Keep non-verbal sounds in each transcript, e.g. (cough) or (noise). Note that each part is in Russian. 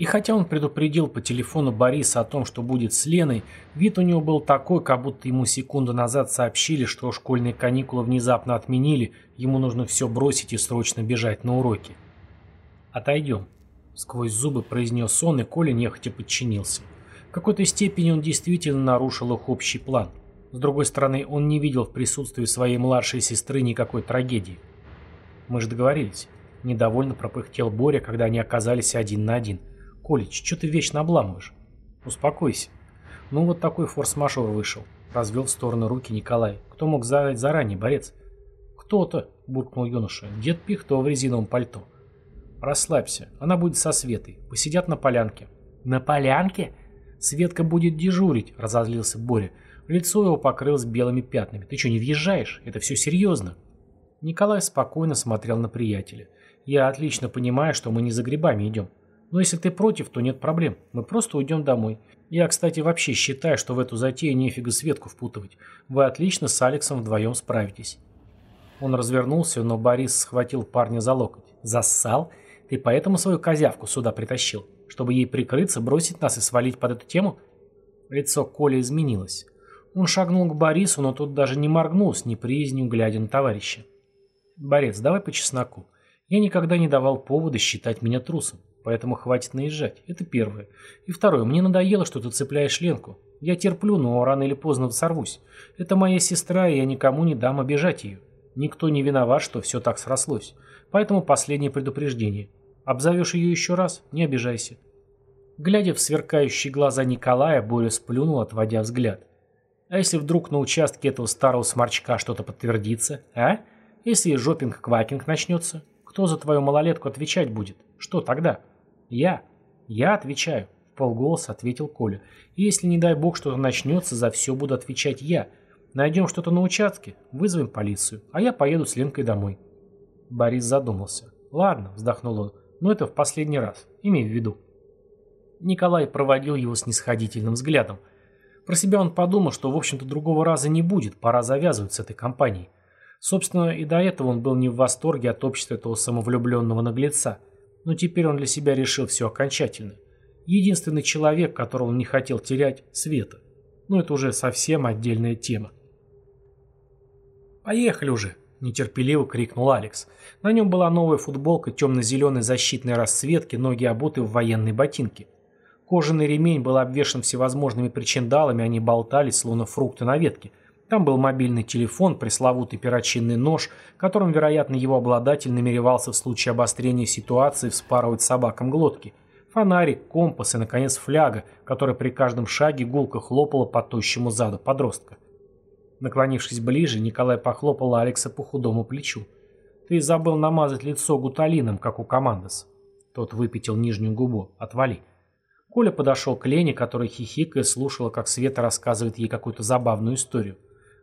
И хотя он предупредил по телефону Бориса о том, что будет с Леной, вид у него был такой, как будто ему секунду назад сообщили, что школьные каникулы внезапно отменили, ему нужно все бросить и срочно бежать на уроки. «Отойдем», — сквозь зубы произнес он, и Коля нехотя подчинился. В какой-то степени он действительно нарушил их общий план. С другой стороны, он не видел в присутствии своей младшей сестры никакой трагедии. «Мы же договорились». Недовольно пропыхтел Боря, когда они оказались один на один. «Колич, что ты вечно обламываешь?» «Успокойся». «Ну вот такой форс-мажор вышел», — развел в сторону руки Николай. «Кто мог знать заранее, борец?» «Кто-то», — буркнул юноша. «Дед Пихто в резиновом пальто». «Расслабься, она будет со Светой. Посидят на полянке». «На полянке?» «Светка будет дежурить», — разозлился Боря. Лицо его покрылось белыми пятнами. «Ты что, не въезжаешь? Это все серьезно». Николай спокойно смотрел на приятеля. «Я отлично понимаю, что мы не за грибами идем. Но если ты против, то нет проблем. Мы просто уйдем домой. Я, кстати, вообще считаю, что в эту затею нефига Светку впутывать. Вы отлично с Алексом вдвоем справитесь». Он развернулся, но Борис схватил парня за локоть. «Зассал? Ты поэтому свою козявку сюда притащил? Чтобы ей прикрыться, бросить нас и свалить под эту тему?» Лицо Коли изменилось. Он шагнул к Борису, но тот даже не моргнул с неприязнью, глядя на товарища. «Борец, давай по чесноку. Я никогда не давал повода считать меня трусом, поэтому хватит наезжать. Это первое. И второе, мне надоело, что ты цепляешь Ленку. Я терплю, но рано или поздно сорвусь. Это моя сестра, и я никому не дам обижать ее. Никто не виноват, что все так срослось. Поэтому последнее предупреждение. Обзовешь ее еще раз, не обижайся. Глядя в сверкающие глаза Николая, Боря сплюнул, отводя взгляд. А если вдруг на участке этого старого сморчка что-то подтвердится, а? Если жопинг-квакинг начнется, кто за твою малолетку отвечать будет? Что тогда? Я. Я отвечаю. В полголоса ответил Коля. Если, не дай бог, что-то начнется, за все буду отвечать я. Найдем что-то на участке, вызовем полицию, а я поеду с Ленкой домой. Борис задумался. Ладно, вздохнул он, но это в последний раз, имей в виду. Николай проводил его снисходительным взглядом. Про себя он подумал, что, в общем-то, другого раза не будет, пора завязывать с этой компанией. Собственно, и до этого он был не в восторге от общества этого самовлюбленного наглеца. Но теперь он для себя решил все окончательно. Единственный человек, которого он не хотел терять – Света. Но это уже совсем отдельная тема. «Поехали уже!» – нетерпеливо крикнул Алекс. На нем была новая футболка темно-зеленой защитной расцветки, ноги обуты в военные ботинки. Кожаный ремень был обвешан всевозможными причиндалами, они болтались, словно фрукты на ветке. Там был мобильный телефон, пресловутый перочинный нож, которым, вероятно, его обладатель намеревался в случае обострения ситуации вспарывать собакам глотки. Фонарик, компас и, наконец, фляга, которая при каждом шаге гулко хлопала по тощему заду подростка. Наклонившись ближе, Николай похлопал Алекса по худому плечу. «Ты забыл намазать лицо гуталином, как у командос». Тот выпятил нижнюю губу. «Отвали». Коля подошел к Лене, которая хихикая слушала, как Света рассказывает ей какую-то забавную историю.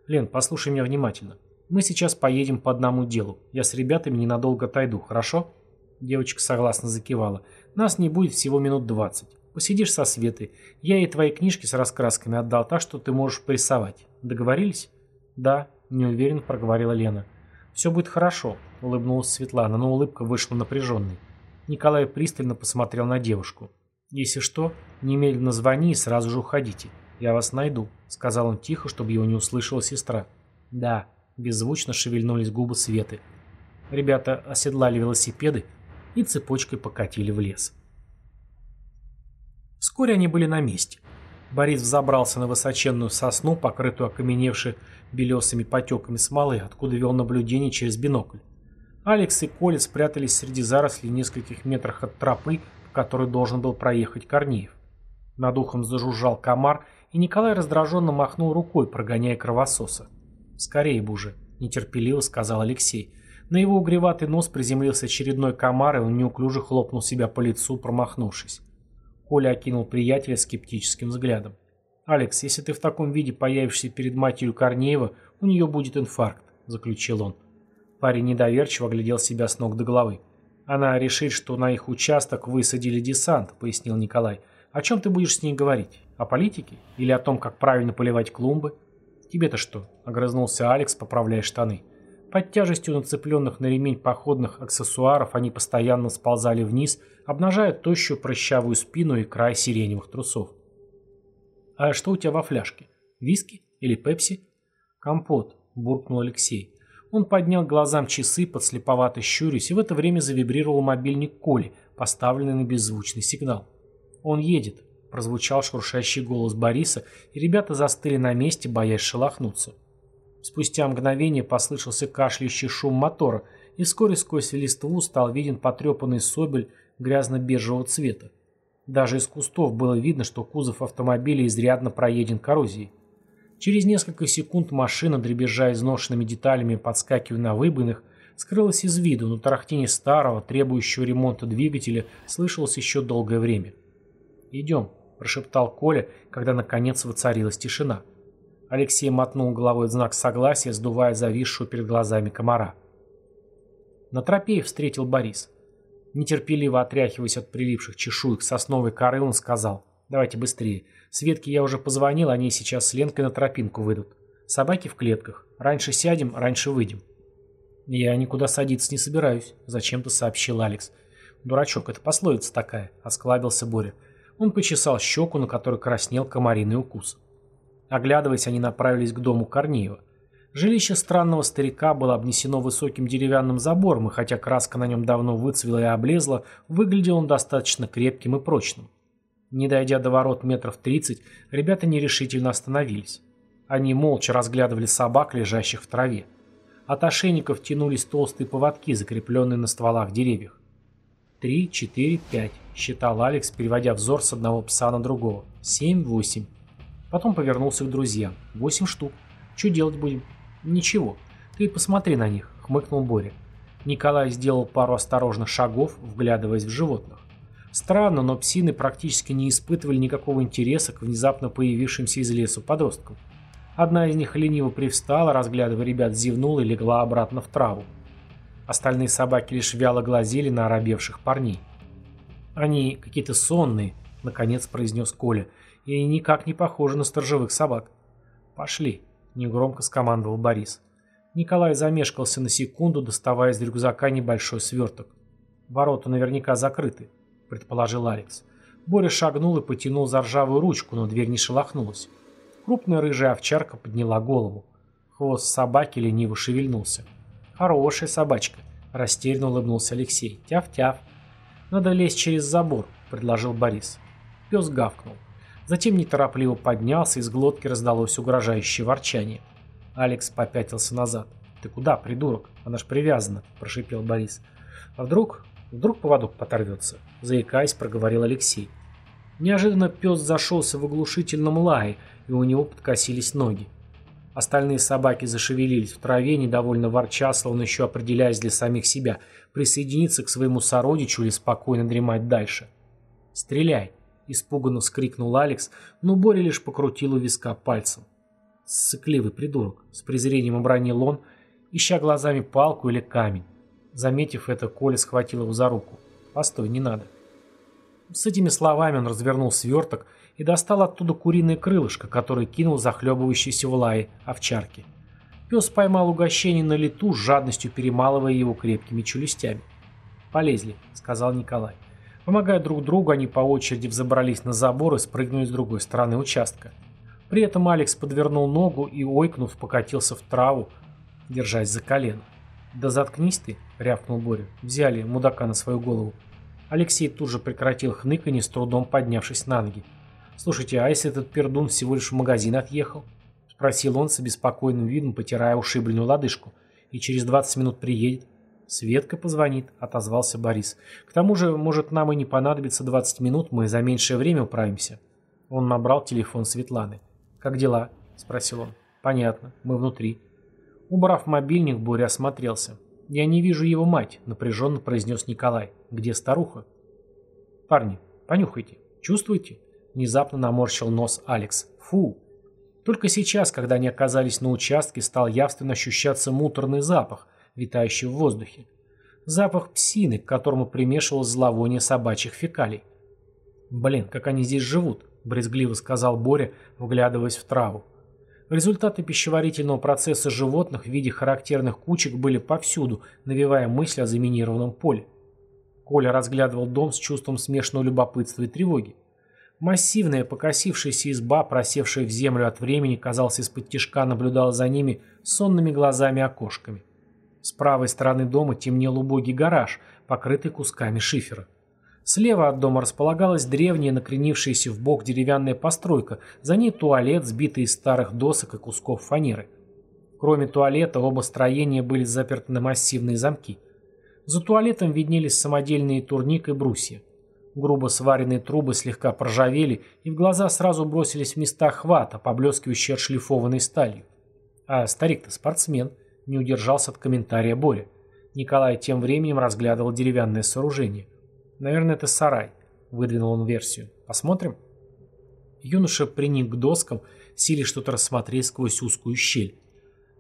«Лен, послушай меня внимательно. Мы сейчас поедем по одному делу. Я с ребятами ненадолго отойду, хорошо?» Девочка согласно закивала. «Нас не будет всего минут двадцать. Посидишь со Светой. Я ей твои книжки с раскрасками отдал, так что ты можешь порисовать. Договорились?» «Да», — неуверенно проговорила Лена. «Все будет хорошо», — улыбнулась Светлана, но улыбка вышла напряженной. Николай пристально посмотрел на девушку. «Если что, немедленно звони и сразу же уходите. «Я вас найду», — сказал он тихо, чтобы его не услышала сестра. «Да», — беззвучно шевельнулись губы Светы. Ребята оседлали велосипеды и цепочкой покатили в лес. Вскоре они были на месте. Борис взобрался на высоченную сосну, покрытую окаменевшей белесыми потеками смолы, откуда вел наблюдение через бинокль. Алекс и Коля спрятались среди зарослей в нескольких метрах от тропы, в которой должен был проехать Корнеев. Над ухом зажужжал комар, и Николай раздраженно махнул рукой, прогоняя кровососа. «Скорее бы уже», — нетерпеливо сказал Алексей. На его угреватый нос приземлился очередной комар, и он неуклюже хлопнул себя по лицу, промахнувшись. Коля окинул приятеля скептическим взглядом. «Алекс, если ты в таком виде появишься перед матерью Корнеева, у нее будет инфаркт», — заключил он. Парень недоверчиво глядел себя с ног до головы. «Она решит, что на их участок высадили десант», — пояснил Николай. О чем ты будешь с ней говорить? О политике? Или о том, как правильно поливать клумбы? Тебе-то что? Огрызнулся Алекс, поправляя штаны. Под тяжестью нацепленных на ремень походных аксессуаров они постоянно сползали вниз, обнажая тощую прыщавую спину и край сиреневых трусов. «А что у тебя во фляжке? Виски или пепси?» «Компот», – буркнул Алексей. Он поднял глазам часы, подслеповато щурясь, и в это время завибрировал мобильник Коли, поставленный на беззвучный сигнал. «Он едет», – прозвучал шуршащий голос Бориса, и ребята застыли на месте, боясь шелохнуться. Спустя мгновение послышался кашляющий шум мотора, и вскоре сквозь листву стал виден потрепанный собель грязно-бежевого цвета. Даже из кустов было видно, что кузов автомобиля изрядно проеден коррозией. Через несколько секунд машина, дребезжа изношенными деталями подскакивая на выбоинах, скрылась из виду, но тарахтение старого, требующего ремонта двигателя, слышалось еще долгое время. «Идем», – прошептал Коля, когда наконец воцарилась тишина. Алексей мотнул головой в знак согласия, сдувая зависшую перед глазами комара. На тропе их встретил Борис. Нетерпеливо отряхиваясь от прилипших чешуек сосновой коры, он сказал, «Давайте быстрее. Светке я уже позвонил, они сейчас с Ленкой на тропинку выйдут. Собаки в клетках. Раньше сядем, раньше выйдем». «Я никуда садиться не собираюсь», — зачем-то сообщил Алекс. «Дурачок, это пословица такая», — осклабился Боря. Он почесал щеку, на которой краснел комариный укус. Оглядываясь, они направились к дому Корнеева. Жилище странного старика было обнесено высоким деревянным забором, и хотя краска на нем давно выцвела и облезла, выглядел он достаточно крепким и прочным. Не дойдя до ворот метров тридцать, ребята нерешительно остановились. Они молча разглядывали собак, лежащих в траве. От ошейников тянулись толстые поводки, закрепленные на стволах деревьев. «Три, четыре, пять», — считал Алекс, переводя взор с одного пса на другого. «Семь, восемь». Потом повернулся к друзьям. «Восемь штук. Что делать будем?» «Ничего. Ты посмотри на них», — хмыкнул Боря. Николай сделал пару осторожных шагов, вглядываясь в животных. Странно, но псины практически не испытывали никакого интереса к внезапно появившимся из лесу подросткам. Одна из них лениво привстала, разглядывая ребят, зевнула и легла обратно в траву. Остальные собаки лишь вяло глазели на оробевших парней. «Они какие-то сонные», — наконец произнес Коля, — «и никак не похожи на сторожевых собак». «Пошли», — негромко скомандовал Борис. Николай замешкался на секунду, доставая из рюкзака небольшой сверток. «Ворота наверняка закрыты», — предположил Алекс. Боря шагнул и потянул за ржавую ручку, но дверь не шелохнулась. Крупная рыжая овчарка подняла голову. Хвост собаки лениво шевельнулся. «Хорошая собачка», — растерянно улыбнулся Алексей. «Тяв-тяв». «Надо лезть через забор», — предложил Борис. Пес гавкнул. Затем неторопливо поднялся, из глотки раздалось угрожающее ворчание. Алекс попятился назад. «Ты куда, придурок? Она ж привязана», – прошипел Борис. «А вдруг Вдруг поводок поторвется, заикаясь, проговорил Алексей. Неожиданно пес зашелся в оглушительном лае, и у него подкосились ноги. Остальные собаки зашевелились в траве, недовольно ворча, словно еще определяясь для самих себя, присоединиться к своему сородичу или спокойно дремать дальше. «Стреляй!» – испуганно вскрикнул Алекс, но Боря лишь покрутил у виска пальцем. «Сыкливый придурок!» – с презрением обронил он, ища глазами палку или камень. Заметив это, Коля схватил его за руку. «Постой, не надо». С этими словами он развернул сверток и достал оттуда куриное крылышко, которое кинул захлебывающийся в лае овчарки. Пес поймал угощение на лету, с жадностью перемалывая его крепкими челюстями. «Полезли», — сказал Николай. Помогая друг другу, они по очереди взобрались на забор и спрыгнули с другой стороны участка. При этом Алекс подвернул ногу и, ойкнув, покатился в траву, держась за колено. «Да заткнись ты!» — рявкнул Боря. «Взяли мудака на свою голову». Алексей тут же прекратил хныканье, с трудом поднявшись на ноги. «Слушайте, а если этот пердун всего лишь в магазин отъехал?» — спросил он с обеспокоенным видом, потирая ушибленную лодыжку. «И через 20 минут приедет». «Светка позвонит», — отозвался Борис. «К тому же, может, нам и не понадобится 20 минут, мы за меньшее время управимся». Он набрал телефон Светланы. «Как дела?» — спросил он. «Понятно, мы внутри». Убрав мобильник, Боря осмотрелся. «Я не вижу его мать», — напряженно произнес Николай. «Где старуха?» «Парни, понюхайте. Чувствуете?» Внезапно наморщил нос Алекс. «Фу!» Только сейчас, когда они оказались на участке, стал явственно ощущаться муторный запах, витающий в воздухе. Запах псины, к которому примешивалось зловоние собачьих фекалий. «Блин, как они здесь живут», — брезгливо сказал Боря, вглядываясь в траву. Результаты пищеварительного процесса животных в виде характерных кучек были повсюду, навевая мысль о заминированном поле. Коля разглядывал дом с чувством смешанного любопытства и тревоги. Массивная, покосившаяся изба, просевшая в землю от времени, казалось, из-под тишка наблюдала за ними сонными глазами-окошками. С правой стороны дома темнел убогий гараж, покрытый кусками шифера. Слева от дома располагалась древняя, накренившаяся в бок деревянная постройка, за ней туалет, сбитый из старых досок и кусков фанеры. Кроме туалета, оба строения были заперты на массивные замки. За туалетом виднелись самодельные турник и брусья. Грубо сваренные трубы слегка проржавели, и в глаза сразу бросились в места хвата, поблескивающие отшлифованной сталью. А старик-то спортсмен, не удержался от комментария Боря. Николай тем временем разглядывал деревянное сооружение. Наверное, это сарай. Выдвинул он версию. Посмотрим? Юноша приник к доскам, силе что-то рассмотреть сквозь узкую щель.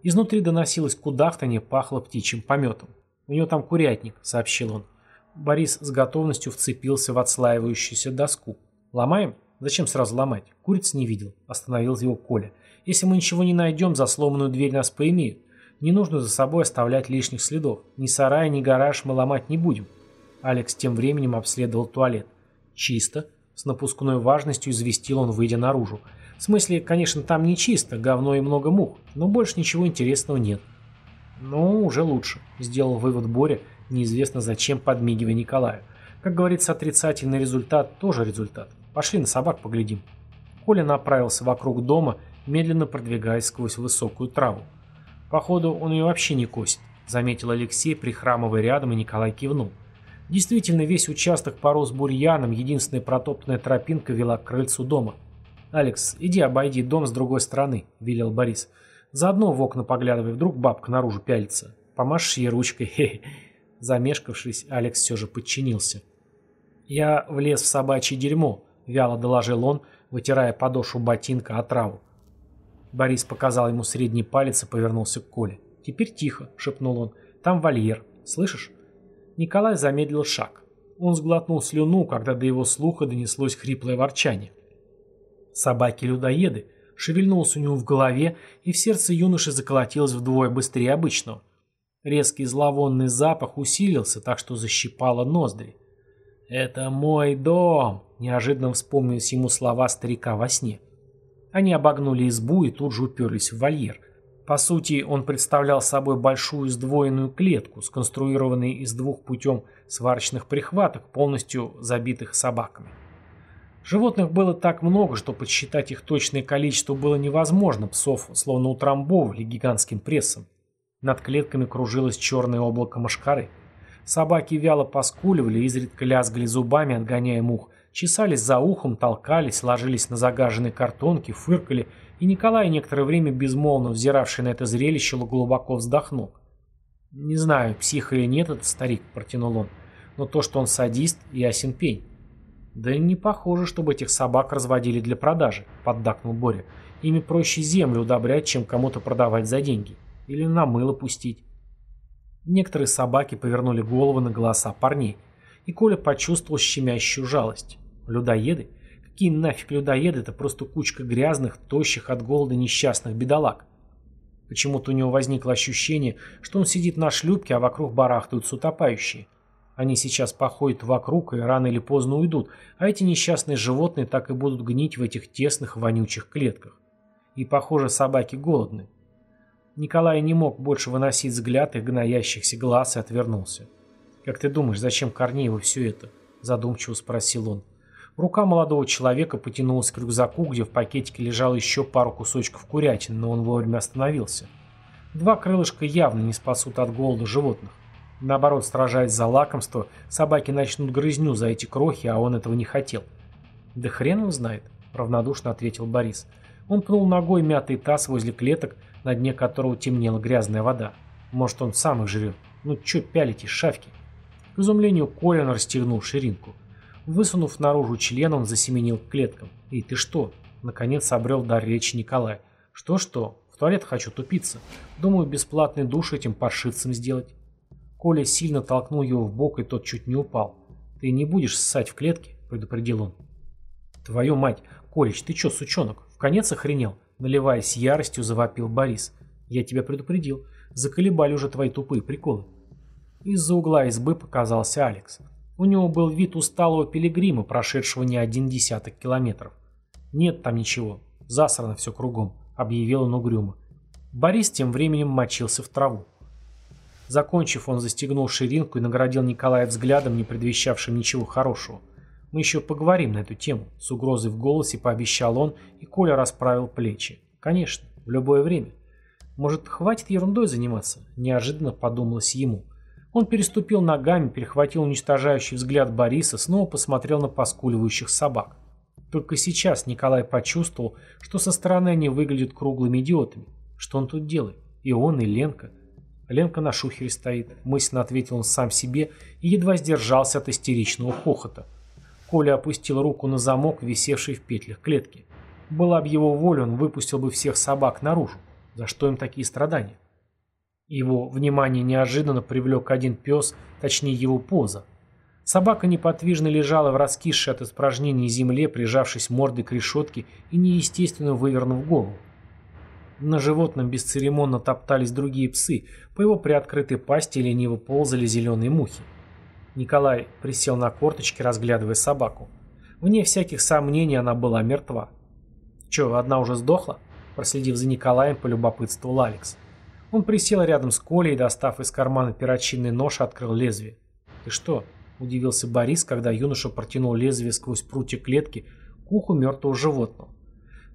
Изнутри доносилось кудахтанье, пахло птичьим пометом. «У него там курятник», — сообщил он. Борис с готовностью вцепился в отслаивающуюся доску. «Ломаем? Зачем сразу ломать? Куриц не видел», — остановил его Коля. «Если мы ничего не найдем, за сломанную дверь нас поимеют. Не нужно за собой оставлять лишних следов. Ни сарай, ни гараж мы ломать не будем. Алекс тем временем обследовал туалет. «Чисто», — с напускной важностью известил он, выйдя наружу. «В смысле, конечно, там не чисто, говно и много мух, но больше ничего интересного нет». «Ну, уже лучше», — сделал вывод Боря, неизвестно зачем подмигивая Николаю. «Как говорится, отрицательный результат тоже результат. Пошли на собак поглядим». Коля направился вокруг дома, медленно продвигаясь сквозь высокую траву. «Походу, он ее вообще не косит», — заметил Алексей, прихрамывая рядом, и Николай кивнул. Действительно, весь участок порос бурьяном, единственная протоптанная тропинка вела к крыльцу дома. «Алекс, иди обойди дом с другой стороны», — велел Борис. «Заодно в окна поглядывай, вдруг бабка наружу пялится. Помашешь ей ручкой, (laughs) хе-хе». Замешкавшись, Алекс все же подчинился. «Я влез в собачье дерьмо», — вяло доложил он, вытирая подошву ботинка от траву. Борис показал ему средний палец и повернулся к Коле. «Теперь тихо», — шепнул он. «Там вольер. Слышишь?» Николай замедлил шаг. Он сглотнул слюну, когда до его слуха донеслось хриплое ворчание. Собаки-людоеды шевельнулся у него в голове, и в сердце юноши заколотилось вдвое быстрее обычного. Резкий зловонный запах усилился, так что защипало ноздри. «Это мой дом!» – неожиданно вспомнились ему слова старика во сне. Они обогнули избу и тут же уперлись в вольер. По сути, он представлял собой большую сдвоенную клетку, сконструированную из двух путем сварочных прихваток, полностью забитых собаками. Животных было так много, что подсчитать их точное количество было невозможно, псов словно утрамбовывали гигантским прессом. Над клетками кружилось черное облако мошкары. Собаки вяло поскуливали, изредка лязгали зубами, отгоняя мух, чесались за ухом, толкались, ложились на загаженные картонки, фыркали – и Николай, некоторое время безмолвно взиравший на это зрелище, глубоко вздохнул. «Не знаю, псих или нет этот старик», — протянул он, — «но то, что он садист, ясен пень». «Да не похоже, чтобы этих собак разводили для продажи», — поддакнул Боря. «Ими проще землю удобрять, чем кому-то продавать за деньги. Или на мыло пустить». Некоторые собаки повернули головы на голоса парней, и Коля почувствовал щемящую жалость. Людоеды? Какие нафиг людоеды, это просто кучка грязных, тощих от голода несчастных бедолаг. Почему-то у него возникло ощущение, что он сидит на шлюпке, а вокруг барахтаются утопающие. Они сейчас походят вокруг и рано или поздно уйдут, а эти несчастные животные так и будут гнить в этих тесных, вонючих клетках. И, похоже, собаки голодны. Николай не мог больше выносить взгляд их гноящихся глаз и отвернулся. «Как ты думаешь, зачем Корнееву все это?» – задумчиво спросил он. Рука молодого человека потянулась к рюкзаку, где в пакетике лежало еще пару кусочков курятины, но он вовремя остановился. Два крылышка явно не спасут от голода животных. Наоборот, сражаясь за лакомство, собаки начнут грызню за эти крохи, а он этого не хотел. «Да хрен его знает», — равнодушно ответил Борис. Он пнул ногой мятый таз возле клеток, на дне которого темнела грязная вода. Может, он сам их жрет. Ну чё пялите, шавки? К изумлению Коля расстегнул ширинку. Высунув наружу член, он засеменил к клеткам. «Эй, ты что?» Наконец обрел дар речи Николай. «Что-что? В туалет хочу тупиться. Думаю, бесплатный душ этим паршивцам сделать». Коля сильно толкнул его в бок, и тот чуть не упал. «Ты не будешь ссать в клетке?» – предупредил он. «Твою мать! Колич, ты чё, сучонок, в конец охренел?» Наливаясь яростью, завопил Борис. «Я тебя предупредил. Заколебали уже твои тупые приколы». Из-за угла избы показался Алекс. У него был вид усталого пилигрима, прошедшего не один десяток километров. «Нет там ничего. Засрано все кругом», — объявил он угрюмо. Борис тем временем мочился в траву. Закончив, он застегнул ширинку и наградил Николая взглядом, не предвещавшим ничего хорошего. «Мы еще поговорим на эту тему», — с угрозой в голосе пообещал он, и Коля расправил плечи. «Конечно, в любое время». «Может, хватит ерундой заниматься?» – неожиданно подумалось ему. Он переступил ногами, перехватил уничтожающий взгляд Бориса, снова посмотрел на поскуливающих собак. Только сейчас Николай почувствовал, что со стороны они выглядят круглыми идиотами. Что он тут делает? И он, и Ленка. Ленка на шухере стоит, мысленно ответил он сам себе и едва сдержался от истеричного хохота. Коля опустил руку на замок, висевший в петлях клетки. Была бы его воля, он выпустил бы всех собак наружу. За что им такие страдания? Его внимание неожиданно привлек один пес, точнее его поза. Собака неподвижно лежала в раскисшей от испражнений земле, прижавшись мордой к решетке и неестественно вывернув голову. На животном бесцеремонно топтались другие псы, по его приоткрытой пасти лениво ползали зеленые мухи. Николай присел на корточки, разглядывая собаку. Вне всяких сомнений она была мертва. «Че, одна уже сдохла?» Проследив за Николаем, полюбопытствовал Алекс. Он присел рядом с Колей и, достав из кармана перочинный нож, открыл лезвие. «Ты что?» – удивился Борис, когда юноша протянул лезвие сквозь прутья клетки к уху мертвого животного.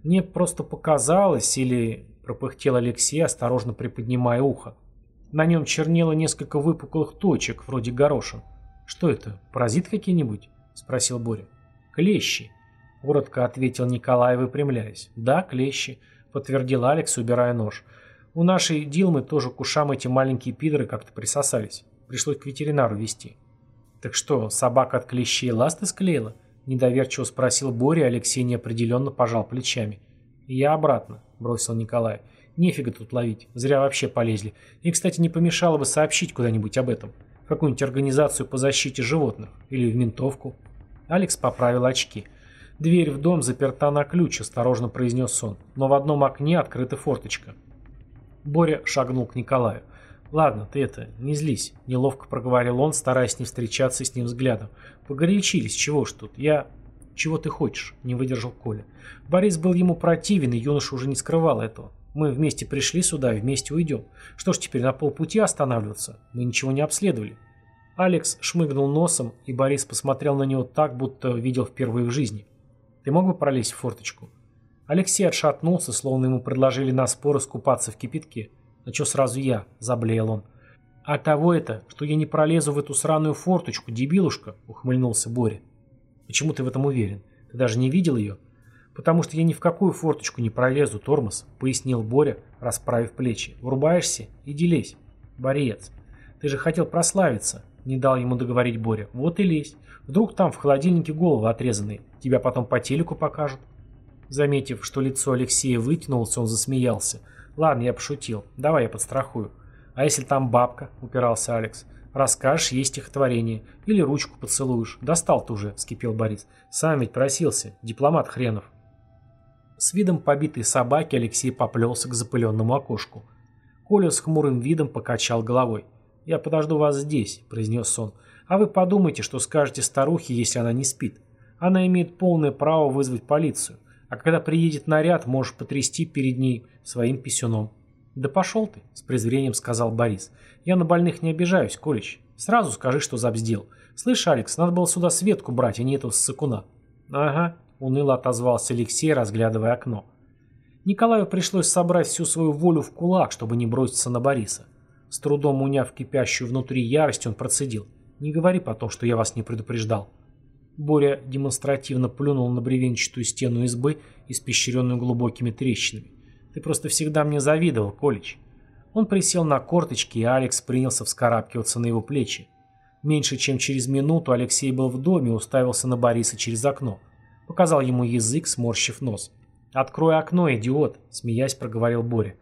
«Мне просто показалось, или...» – пропыхтел Алексей, осторожно приподнимая ухо. На нем чернело несколько выпуклых точек, вроде горошин. «Что это, паразит какие-нибудь?» – спросил Боря. «Клещи», – коротко ответил Николай, выпрямляясь. «Да, клещи», – подтвердил Алекс, убирая нож. У нашей Дилмы тоже к ушам эти маленькие пидоры как-то присосались. Пришлось к ветеринару везти. «Так что, собака от клещей ласты склеила?» Недоверчиво спросил Боря, Алексей неопределенно пожал плечами. «Я обратно», — бросил Николай. «Нефига тут ловить, зря вообще полезли. И, кстати, не помешало бы сообщить куда-нибудь об этом. Какую-нибудь организацию по защите животных. Или в ментовку». Алекс поправил очки. «Дверь в дом заперта на ключ», — осторожно произнес он. «Но в одном окне открыта форточка. Боря шагнул к Николаю. «Ладно, ты это, не злись», — неловко проговорил он, стараясь не встречаться с ним взглядом. «Погорячились, чего ж тут? Я...» «Чего ты хочешь?» — не выдержал Коля. Борис был ему противен, и юноша уже не скрывал этого. «Мы вместе пришли сюда и вместе уйдем. Что ж теперь на полпути останавливаться? Мы ничего не обследовали». Алекс шмыгнул носом, и Борис посмотрел на него так, будто видел впервые в жизни. «Ты мог бы пролезть в форточку?» Алексей отшатнулся, словно ему предложили на спор искупаться в кипятке. «А чё сразу я?» – заблеял он. «А того это, что я не пролезу в эту сраную форточку, дебилушка!» – ухмыльнулся Боря. «Почему ты в этом уверен? Ты даже не видел ее?» «Потому что я ни в какую форточку не пролезу, тормоз», — пояснил Боря, расправив плечи. «Врубаешься? Иди лезь. Борец. Ты же хотел прославиться», — не дал ему договорить Боря. «Вот и лезь. Вдруг там в холодильнике головы отрезанные. Тебя потом по телеку покажут». Заметив, что лицо Алексея вытянулось, он засмеялся. «Ладно, я пошутил. Давай я подстрахую». «А если там бабка?» – упирался Алекс. «Расскажешь ей стихотворение. Или ручку поцелуешь. Достал ты уже», – вскипел Борис. «Сам ведь просился. Дипломат хренов». С видом побитой собаки Алексей поплелся к запыленному окошку. Коля с хмурым видом покачал головой. «Я подожду вас здесь», – произнес он. «А вы подумайте, что скажете старухе, если она не спит. Она имеет полное право вызвать полицию. А когда приедет наряд, можешь потрясти перед ней своим писюном. «Да пошел ты», — с презрением сказал Борис. «Я на больных не обижаюсь, Колич. Сразу скажи, что забздел. Слышь, Алекс, надо было сюда Светку брать, а не этого ссыкуна». «Ага», — уныло отозвался Алексей, разглядывая окно. Николаю пришлось собрать всю свою волю в кулак, чтобы не броситься на Бориса. С трудом уняв кипящую внутри ярость, он процедил. «Не говори потом, что я вас не предупреждал». Боря демонстративно плюнул на бревенчатую стену избы, испещренную глубокими трещинами. «Ты просто всегда мне завидовал, Колич». Он присел на корточки, и Алекс принялся вскарабкиваться на его плечи. Меньше чем через минуту Алексей был в доме и уставился на Бориса через окно. Показал ему язык, сморщив нос. «Открой окно, идиот!» – смеясь проговорил Боря.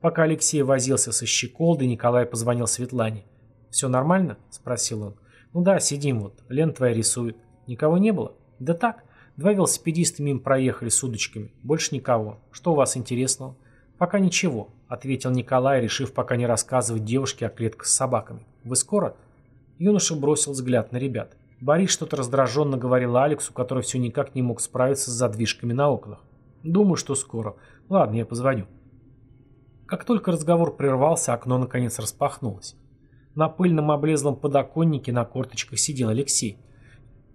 Пока Алексей возился со щеколдой, Николай позвонил Светлане. «Все нормально?» – спросил он. «Ну да, сидим вот. Лен твоя рисует. Никого не было? Да так. Два велосипедиста мимо проехали с удочками. Больше никого. Что у вас интересного? Пока ничего, ответил Николай, решив пока не рассказывать девушке о клетках с собаками. Вы скоро? Юноша бросил взгляд на ребят. Борис что-то раздраженно говорил Алексу, который все никак не мог справиться с задвижками на окнах. «Думаю, что скоро. Ладно, я позвоню». Как только разговор прервался, окно наконец распахнулось. На пыльном облезлом подоконнике на корточках сидел Алексей.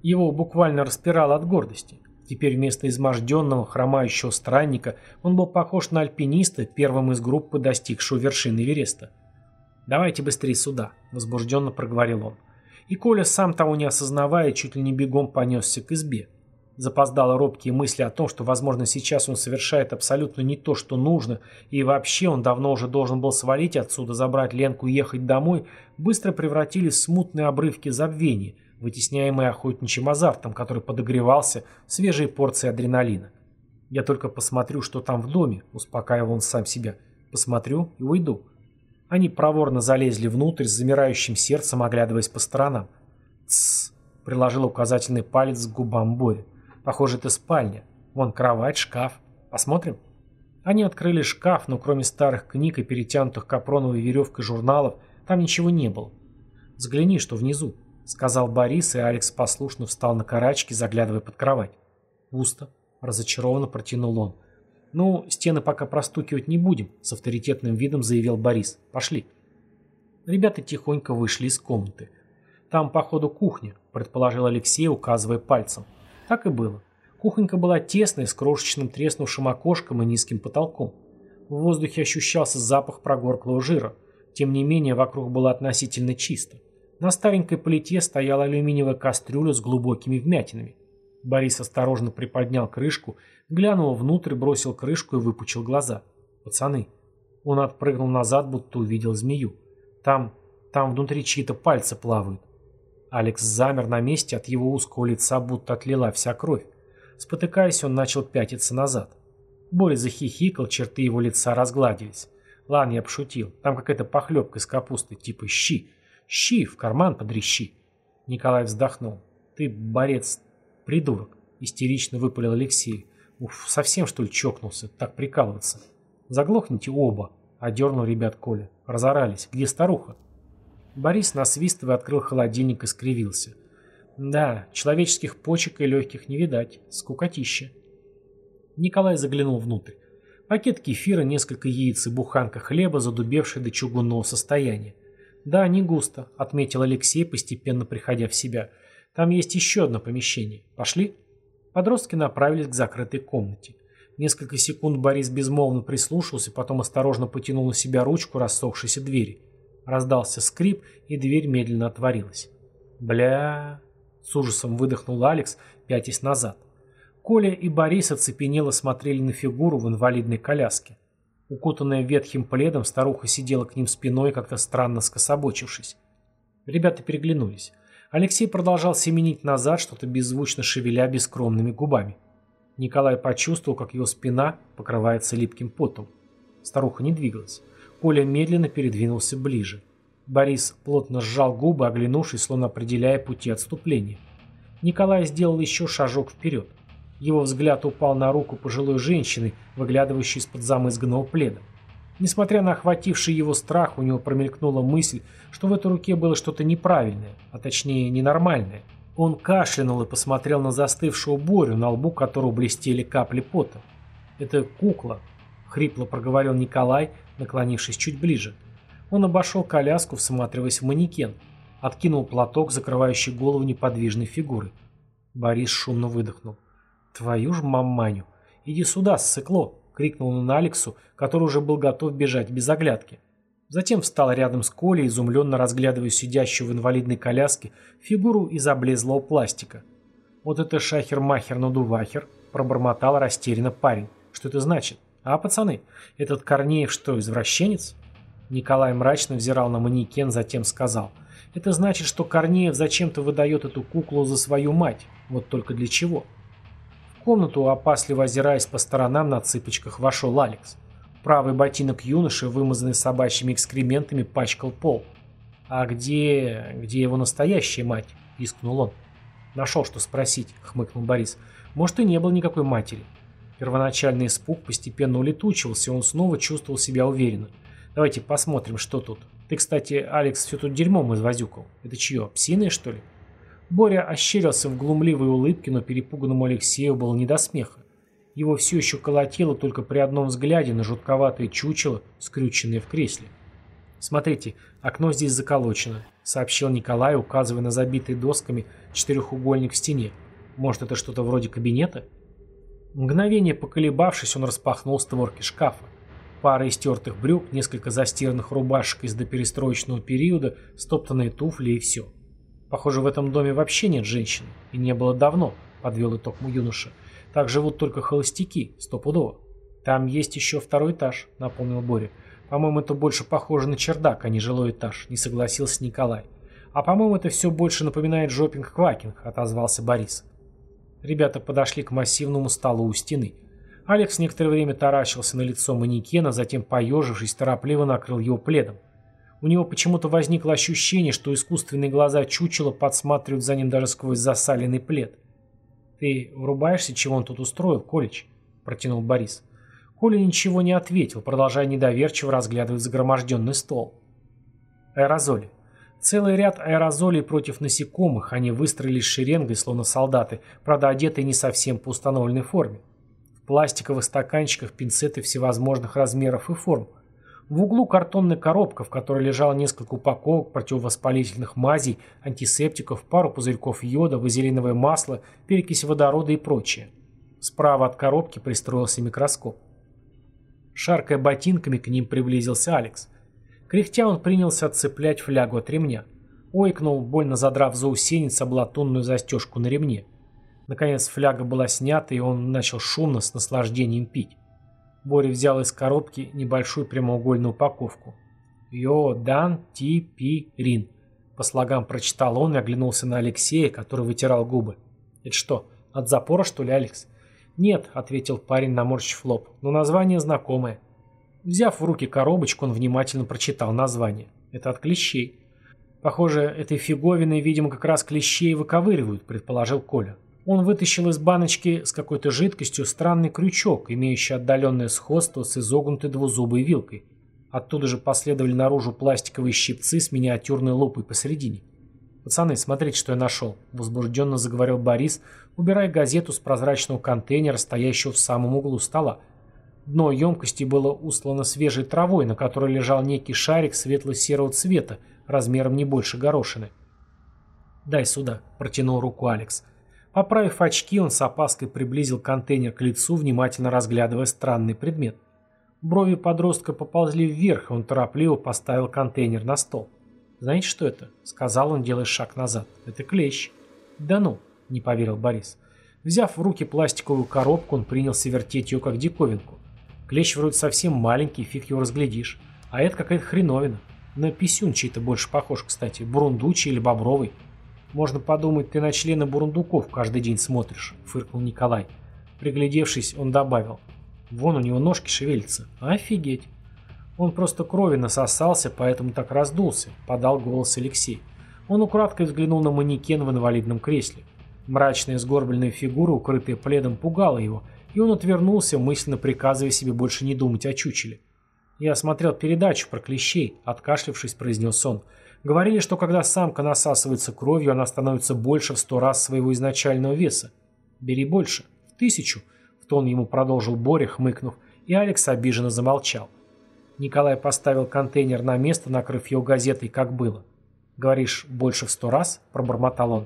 Его буквально распирало от гордости. Теперь вместо изможденного, хромающего странника он был похож на альпиниста, первым из группы достигшего вершины Вереста. «Давайте быстрее сюда», — возбужденно проговорил он. И Коля, сам того не осознавая, чуть ли не бегом понесся к избе. Запоздало робкие мысли о том, что, возможно, сейчас он совершает абсолютно не то, что нужно, и вообще он давно уже должен был свалить отсюда, забрать Ленку и ехать домой, быстро превратились в смутные обрывки забвения, вытесняемые охотничьим азартом, который подогревался свежей порцией адреналина. «Я только посмотрю, что там в доме», — успокаивал он сам себя. «Посмотрю и уйду». Они проворно залезли внутрь с замирающим сердцем, оглядываясь по сторонам. «Тссс», — приложил указательный палец к губам Боря. Похоже, это спальня. Вон кровать, шкаф. Посмотрим?» Они открыли шкаф, но кроме старых книг и перетянутых капроновой веревкой журналов, там ничего не было. «Взгляни, что внизу», — сказал Борис, и Алекс послушно встал на карачки, заглядывая под кровать. «Пусто», — разочарованно протянул он. «Ну, стены пока простукивать не будем», — с авторитетным видом заявил Борис. «Пошли». Ребята тихонько вышли из комнаты. «Там, походу, кухня», — предположил Алексей, указывая пальцем. Так и было. Кухонька была тесной, с крошечным треснувшим окошком и низким потолком. В воздухе ощущался запах прогорклого жира. Тем не менее, вокруг было относительно чисто. На старенькой плите стояла алюминиевая кастрюля с глубокими вмятинами. Борис осторожно приподнял крышку, глянул внутрь, бросил крышку и выпучил глаза. «Пацаны!» Он отпрыгнул назад, будто увидел змею. «Там, там внутри чьи-то пальцы плавают. Алекс замер на месте, от его узкого лица будто отлила вся кровь. Спотыкаясь, он начал пятиться назад. Боря захихикал, черты его лица разгладились. Ладно, я пошутил. Там какая-то похлебка из капусты, типа щи. Щи, в карман подрещи. Николай вздохнул. Ты, борец, придурок. Истерично выпалил Алексей. Уф, совсем что ли чокнулся, так прикалываться. Заглохните оба, одернул ребят Коля. Разорались. Где старуха? Борис, насвистывая, открыл холодильник и скривился. Да, человеческих почек и легких не видать. Скукотища. Николай заглянул внутрь. Пакет кефира, несколько яиц и буханка хлеба, задубевшие до чугунного состояния. «Да, не густо», — отметил Алексей, постепенно приходя в себя. «Там есть еще одно помещение. Пошли?» Подростки направились к закрытой комнате. Несколько секунд Борис безмолвно прислушался, потом осторожно потянул на себя ручку рассохшейся двери. Раздался скрип, и дверь медленно отворилась. «Бля...» — с ужасом выдохнул Алекс, пятясь назад. Коля и Борис оцепенело смотрели на фигуру в инвалидной коляске. Укутанная ветхим пледом, старуха сидела к ним спиной, как-то странно скособочившись. Ребята переглянулись. Алексей продолжал семенить назад, что-то беззвучно шевеля бескромными губами. Николай почувствовал, как его спина покрывается липким потом. Старуха не двигалась. Коля медленно передвинулся ближе. Борис плотно сжал губы, оглянувшись, словно определяя пути отступления. Николай сделал еще шажок вперед. Его взгляд упал на руку пожилой женщины, выглядывающей из-под замызганного пледа. Несмотря на охвативший его страх, у него промелькнула мысль, что в этой руке было что-то неправильное, а точнее ненормальное. Он кашлянул и посмотрел на застывшего Борю, на лбу которого блестели капли пота. «Это кукла», — хрипло проговорил Николай, наклонившись чуть ближе. Он обошел коляску, всматриваясь в манекен. Откинул платок, закрывающий голову неподвижной фигуры. Борис шумно выдохнул. «Твою ж маманю! Иди сюда, ссыкло!» — крикнул он Алексу, который уже был готов бежать без оглядки. Затем встал рядом с Колей, изумленно разглядывая сидящую в инвалидной коляске фигуру из облезлого пластика. «Вот это шахер-махер-надувахер!» — пробормотал растерянно парень. «Что это значит?» «А, пацаны, этот Корнеев что, извращенец?» Николай мрачно взирал на манекен, затем сказал. «Это значит, что Корнеев зачем-то выдает эту куклу за свою мать. Вот только для чего?» Комнату, опасливо озираясь по сторонам, на цыпочках вошел Алекс. Правый ботинок юноши, вымазанный собачьими экскрементами, пачкал пол. «А где... где его настоящая мать?» – искнул он. «Нашел, что спросить», — хмыкнул Борис. «Может, и не было никакой матери». Первоначальный испуг постепенно улетучивался, и он снова чувствовал себя уверенно. «Давайте посмотрим, что тут. Ты, кстати, Алекс, все тут дерьмом извозюкал. Это чье, псиное, что ли?» Боря ощерился в глумливой улыбке, но перепуганному Алексею было не до смеха. Его все еще колотило только при одном взгляде на жутковатое чучело, скрюченное в кресле. «Смотрите, окно здесь заколочено», — сообщил Николай, указывая на забитый досками четырехугольник в стене. «Может, это что-то вроде кабинета?» Мгновение поколебавшись, он распахнул створки шкафа. Пара истертых брюк, несколько застиранных рубашек из доперестроечного периода, стоптанные туфли и все. Похоже, в этом доме вообще нет женщин. И не было давно, подвел итог юноша. Так живут только холостяки, стопудово. Там есть еще второй этаж, напомнил Боря. По-моему, это больше похоже на чердак, а не жилой этаж, не согласился Николай. А по-моему, это все больше напоминает жопинг-квакинг, отозвался Борис. Ребята подошли к массивному столу у стены. Алекс некоторое время таращился на лицо манекена, затем, поежившись, торопливо накрыл его пледом. У него почему-то возникло ощущение, что искусственные глаза чучела подсматривают за ним даже сквозь засаленный плед. «Ты врубаешься, чего он тут устроил, Колич?» – протянул Борис. Коля ничего не ответил, продолжая недоверчиво разглядывать загроможденный стол. Аэрозоли. Целый ряд аэрозолей против насекомых, они выстроились шеренгой, словно солдаты, правда одетые не совсем по установленной форме. В пластиковых стаканчиках пинцеты всевозможных размеров и форм. В углу картонная коробка, в которой лежало несколько упаковок противовоспалительных мазей, антисептиков, пару пузырьков йода, вазелиновое масло, перекись водорода и прочее. Справа от коробки пристроился микроскоп. Шаркая ботинками, к ним приблизился Алекс. Кряхтя он принялся отцеплять флягу от ремня. Ойкнул, больно задрав заусенец об латунную застежку на ремне. Наконец фляга была снята, и он начал шумно, с наслаждением пить. Боря взял из коробки небольшую прямоугольную упаковку. «Йодан Ти Пи Рин», — по слогам прочитал он и оглянулся на Алексея, который вытирал губы. «Это что, от запора, что ли, Алекс?» «Нет», — ответил парень, наморщив лоб, — «но название знакомое». Взяв в руки коробочку, он внимательно прочитал название. «Это от клещей». «Похоже, этой фиговиной, видимо, как раз клещей выковыривают», — предположил Коля. Он вытащил из баночки с какой-то жидкостью странный крючок, имеющий отдаленное сходство с изогнутой двузубой вилкой. Оттуда же последовали наружу пластиковые щипцы с миниатюрной лупой посередине. «Пацаны, смотрите, что я нашел», — возбужденно заговорил Борис, убирая газету с прозрачного контейнера, стоящего в самом углу стола. Дно емкости было устлано свежей травой, на которой лежал некий шарик светло-серого цвета, размером не больше горошины. «Дай сюда», — протянул руку Алекс. Поправив очки, он с опаской приблизил контейнер к лицу, внимательно разглядывая странный предмет. Брови подростка поползли вверх, и он торопливо поставил контейнер на стол. «Знаете, что это?» — сказал он, делая шаг назад. «Это клещ». «Да ну», — не поверил Борис. Взяв в руки пластиковую коробку, он принялся вертеть ее как диковинку. Клещ вроде совсем маленький, фиг его разглядишь. А это какая-то хреновина. На писюн чей-то больше похож, кстати. Бурундучий или бобровый. Можно подумать, ты на члены бурундуков каждый день смотришь, фыркнул Николай. Приглядевшись, он добавил. Вон у него ножки шевелятся. Офигеть. Он просто крови насосался, поэтому так раздулся, подал голос Алексей. Он украдкой взглянул на манекен в инвалидном кресле. Мрачная сгорбленная фигура, укрытая пледом, пугала его, и он отвернулся, мысленно приказывая себе больше не думать о чучеле. «Я смотрел передачу про клещей», — откашлившись, произнес он. «Говорили, что когда самка насасывается кровью, она становится больше в сто раз своего изначального веса. Бери больше, в тысячу», — в тон ему продолжил Боря, хмыкнув, и Алекс обиженно замолчал. Николай поставил контейнер на место, накрыв его газетой, как было. «Говоришь, больше в сто раз?» – пробормотал он.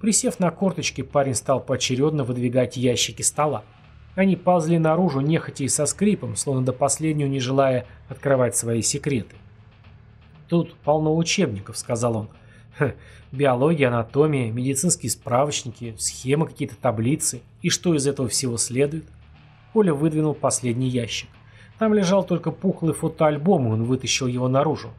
Присев на корточки, парень стал поочередно выдвигать ящики стола. Они ползли наружу нехотя и со скрипом, словно до последнего не желая открывать свои секреты. «Тут полно учебников», — сказал он. Биология, анатомия, медицинские справочники, схемы, какие-то таблицы. И что из этого всего следует? Коля выдвинул последний ящик. Там лежал только пухлый фотоальбом, и он вытащил его наружу.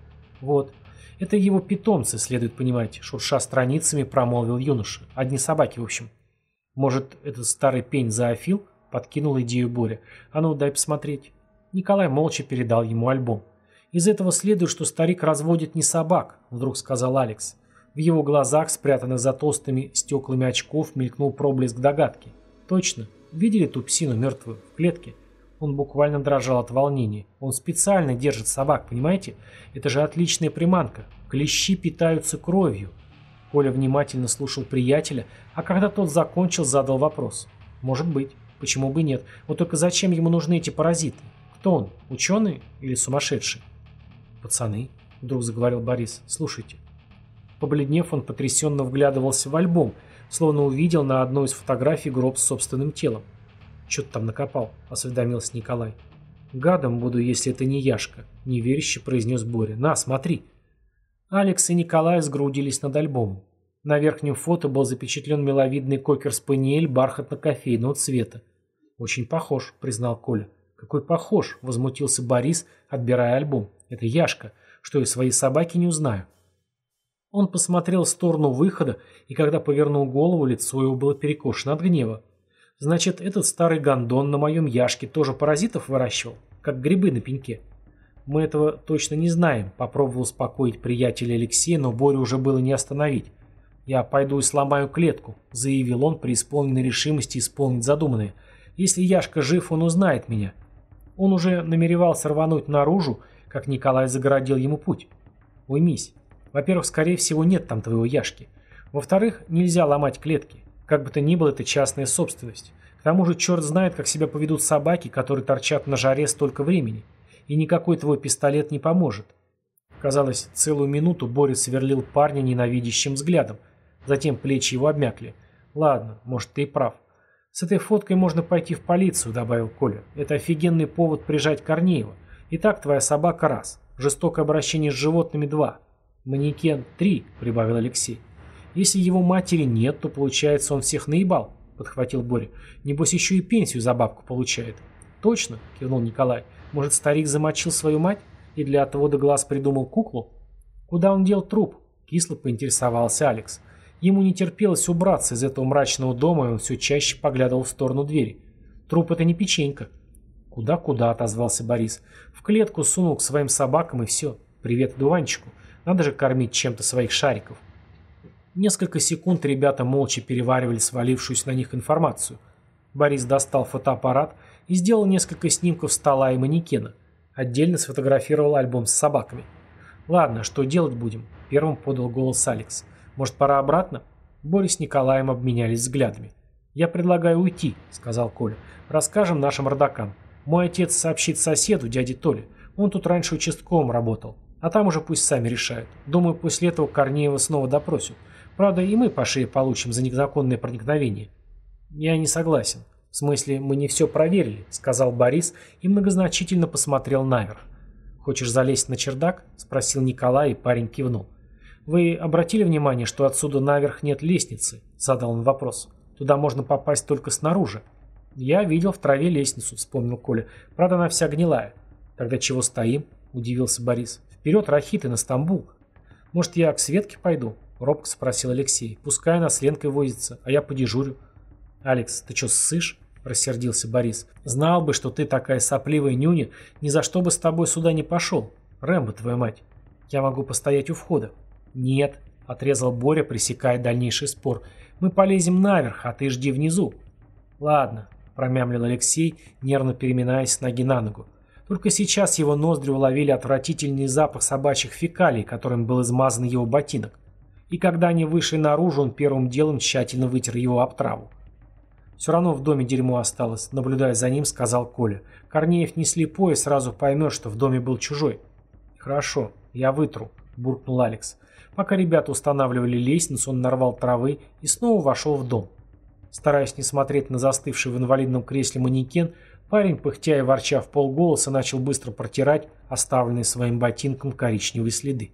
Вот. Это его питомцы, следует понимать, шурша страницами промолвил юноша. Одни собаки, в общем. Может, этот старый пень зоофил? Подкинул идею Боря. А ну, дай посмотреть. Николай молча передал ему альбом. Из этого следует, что старик разводит не собак, вдруг сказал Алекс. В его глазах, спрятанных за толстыми стеклами очков, мелькнул проблеск догадки. Точно, видели ту псину мертвую в клетке? Он буквально дрожал от волнения. Он специально держит собак, понимаете? Это же отличная приманка. Клещи питаются кровью. Коля внимательно слушал приятеля, а когда тот закончил, задал вопрос. Может быть. Почему бы нет? Вот только зачем ему нужны эти паразиты? Кто он? Ученый или сумасшедший? Пацаны, вдруг заговорил Борис, слушайте. Побледнев, он потрясенно вглядывался в альбом, словно увидел на одной из фотографий гроб с собственным телом. «Что ты там накопал?» – осведомился Николай. «Гадом буду, если это не Яшка», – неверяще произнес Боря. «На, смотри». Алекс и Николай сгрудились над альбомом. На верхнем фото был запечатлен миловидный кокер-спаниель бархатно-кофейного цвета. «Очень похож», — признал Коля. «Какой похож?» — возмутился Борис, отбирая альбом. «Это Яшка. Что, я своей собаки не узнаю?» Он посмотрел в сторону выхода, и когда повернул голову, лицо его было перекошено от гнева. «Значит, этот старый гондон на моем Яшке тоже паразитов выращивал, как грибы на пеньке?» «Мы этого точно не знаем», — попробовал успокоить приятеля Алексея, но Борю уже было не остановить. «Я пойду и сломаю клетку», — заявил он при исполненной решимости исполнить задуманное. «Если Яшка жив, он узнает меня». Он уже намеревался рвануть наружу, как Николай загородил ему путь. «Уймись. Во-первых, скорее всего, нет там твоего Яшки. Во-вторых, нельзя ломать клетки. Как бы то ни было, это частная собственность. К тому же черт знает, как себя поведут собаки, которые торчат на жаре столько времени. И никакой твой пистолет не поможет. Казалось, целую минуту Борис сверлил парня ненавидящим взглядом, Затем плечи его обмякли. «Ладно, может, ты и прав. С этой фоткой можно пойти в полицию», — добавил Коля. «Это офигенный повод прижать Корнеева. Итак, твоя собака раз. Жестокое обращение с животными два. Манекен три», — прибавил Алексей. «Если его матери нет, то получается он всех наебал», — подхватил Боря. «Небось еще и пенсию за бабку получает». «Точно», — кивнул Николай. «Может, старик замочил свою мать и для отвода глаз придумал куклу?» «Куда он дел труп?» — кисло поинтересовался Алекс. Ему не терпелось убраться из этого мрачного дома, и он все чаще поглядывал в сторону двери. Труп — это не печенька. «Куда-куда?» — отозвался Борис. «В клетку сунул к своим собакам, и все. Привет дуванчику. Надо же кормить чем-то своих шариков». Несколько секунд ребята молча переваривали свалившуюся на них информацию. Борис достал фотоаппарат и сделал несколько снимков стола и манекена. Отдельно сфотографировал альбом с собаками. «Ладно, что делать будем?» — первым подал голос Алекс. Может, пора обратно?» Борис с Николаем обменялись взглядами. «Я предлагаю уйти», — сказал Коля. «Расскажем нашим родакам. Мой отец сообщит соседу, дяде Толе. Он тут раньше участковым работал. А там уже пусть сами решают. Думаю, после этого Корнеева снова допросят. Правда, и мы по шее получим за незаконное проникновение». «Я не согласен. В смысле, мы не все проверили», — сказал Борис и многозначительно посмотрел наверх. «Хочешь залезть на чердак?» — спросил Николай, и парень кивнул. «Вы обратили внимание, что отсюда наверх нет лестницы?» – задал он вопрос. «Туда можно попасть только снаружи». «Я видел в траве лестницу», – вспомнил Коля. «Правда, она вся гнилая». «Тогда чего стоим?» – удивился Борис. «Вперед, рахиты, на Стамбул». «Может, я к Светке пойду?» – робко спросил Алексей. «Пускай она с Ленкой возится, а я подежурю». «Алекс, ты что, ссышь?» – рассердился Борис. «Знал бы, что ты такая сопливая нюня, ни за что бы с тобой сюда не пошел. Рэмбо, твою мать. Я могу постоять у входа». «Нет», — отрезал Боря, пресекая дальнейший спор. «Мы полезем наверх, а ты жди внизу». «Ладно», — промямлил Алексей, нервно переминаясь с ноги на ногу. Только сейчас его ноздри уловили отвратительный запах собачьих фекалий, которым был измазан его ботинок. И когда они вышли наружу, он первым делом тщательно вытер его об траву. «Все равно в доме дерьмо осталось», — наблюдая за ним, сказал Коля. «Корнеев не слепой и сразу поймет, что в доме был чужой». «Хорошо, я вытру», — буркнул Алекс. Пока ребята устанавливали лестницу, он нарвал травы и снова вошел в дом. Стараясь не смотреть на застывший в инвалидном кресле манекен, парень, пыхтя и ворча в полголоса, начал быстро протирать оставленные своим ботинком коричневые следы.